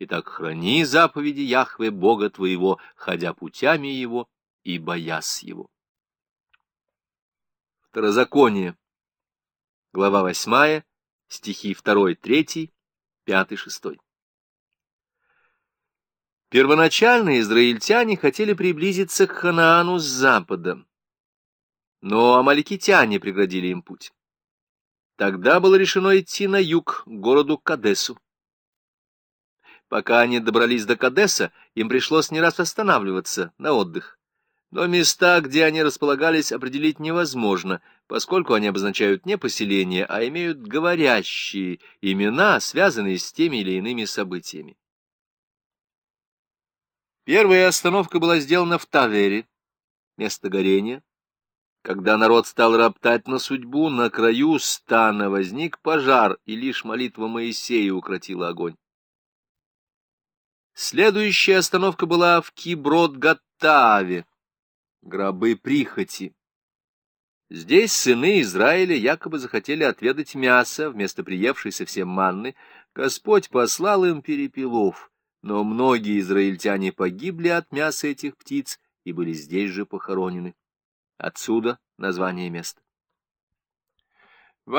Итак, храни заповеди Яхве, Бога твоего, ходя путями его и боясь его. Второзаконие. Глава восьмая, стихи второй, третий, пятый, шестой. Первоначально израильтяне хотели приблизиться к Ханаану с запада, но амаликитяне преградили им путь. Тогда было решено идти на юг, к городу Кадесу. Пока они добрались до Кадеса, им пришлось не раз останавливаться на отдых. Но места, где они располагались, определить невозможно, поскольку они обозначают не поселения, а имеют говорящие имена, связанные с теми или иными событиями. Первая остановка была сделана в Тавере, место горения. Когда народ стал роптать на судьбу, на краю стана возник пожар, и лишь молитва Моисея укротила огонь. Следующая остановка была в Киброд-Гаттаве, гробы прихоти. Здесь сыны Израиля якобы захотели отведать мясо вместо приевшей совсем манны. Господь послал им перепелов но многие израильтяне погибли от мяса этих птиц и были здесь же похоронены. Отсюда название места. В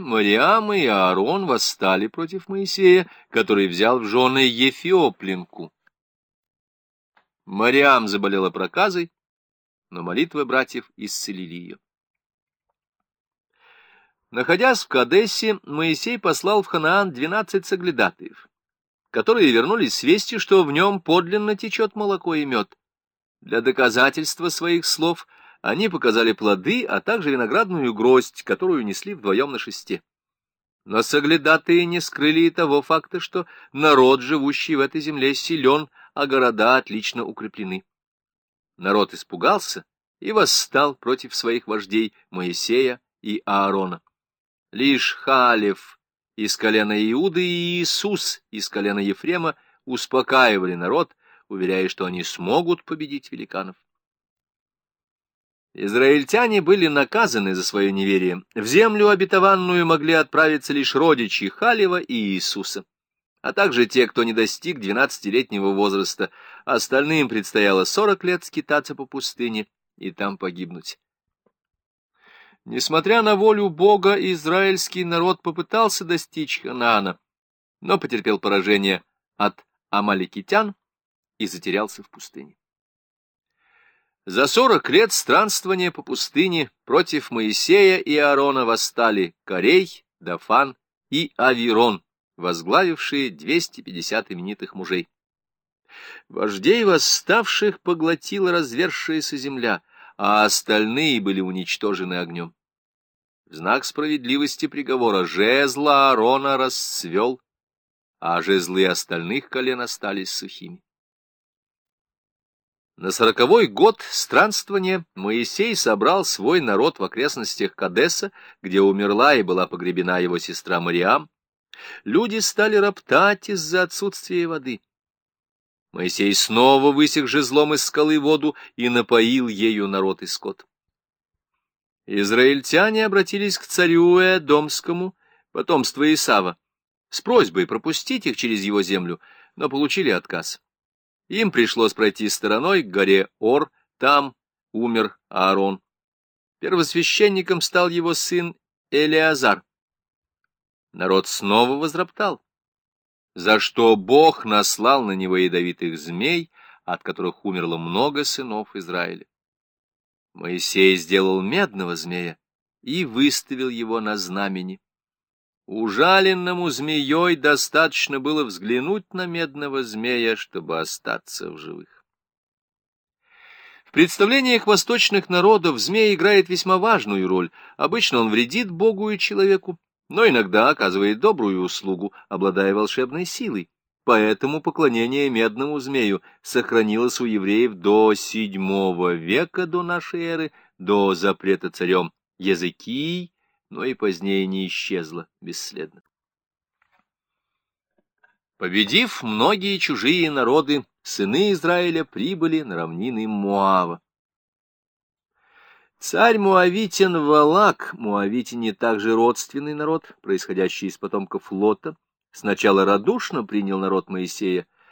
Мариам и Аарон восстали против Моисея, который взял в жены Ефиоплинку. Мариам заболела проказой, но молитвы братьев исцелили ее. Находясь в Кадессе, Моисей послал в Ханаан двенадцать соглядатаев которые вернулись с вестью, что в нем подлинно течет молоко и мед. Для доказательства своих слов они показали плоды, а также виноградную гроздь, которую несли вдвоем на шесте. Но соглядатые не скрыли и того факта, что народ, живущий в этой земле, силен, а города отлично укреплены. Народ испугался и восстал против своих вождей Моисея и Аарона. Лишь Халев из колена Иуды и Иисус из колена Ефрема успокаивали народ, уверяя, что они смогут победить великанов. Израильтяне были наказаны за свое неверие. В землю обетованную могли отправиться лишь родичи Халева и Иисуса, а также те, кто не достиг двенадцатилетнего возраста. Остальным предстояло сорок лет скитаться по пустыне и там погибнуть. Несмотря на волю Бога, израильский народ попытался достичь Ханаана, но потерпел поражение от амаликитян и затерялся в пустыне. За сорок лет странствования по пустыне против Моисея и Аарона восстали Корей, Дафан и Авирон, возглавившие 250 именитых мужей. Вождей восставших поглотила развершаяся земля, а остальные были уничтожены огнем. В знак справедливости приговора жезла Аарона расцвел, а жезлы остальных колен остались сухими. На сороковой год странствования Моисей собрал свой народ в окрестностях Кадеса, где умерла и была погребена его сестра Мариам. Люди стали роптать из-за отсутствия воды. Моисей снова высек жезлом из скалы воду и напоил ею народ и скот. Израильтяне обратились к царю Эдомскому, потомство Исава, с просьбой пропустить их через его землю, но получили отказ. Им пришлось пройти стороной к горе Ор, там умер Аарон. Первосвященником стал его сын Элиазар. Народ снова возроптал, за что Бог наслал на него ядовитых змей, от которых умерло много сынов Израиля. Моисей сделал медного змея и выставил его на знамени. Ужаленному змеей достаточно было взглянуть на медного змея, чтобы остаться в живых. В представлениях восточных народов змей играет весьма важную роль. Обычно он вредит Богу и человеку, но иногда оказывает добрую услугу, обладая волшебной силой. Поэтому поклонение медному змею сохранилось у евреев до VII века до нашей эры, до запрета царем Языкий, но и позднее не исчезло бесследно. Победив многие чужие народы, сыны Израиля прибыли на равнины Муава. Царь Муавитин Валак, муавитяне также родственный народ, происходящий из потомков Лота, сначала радушно принял народ Моисея,